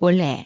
원래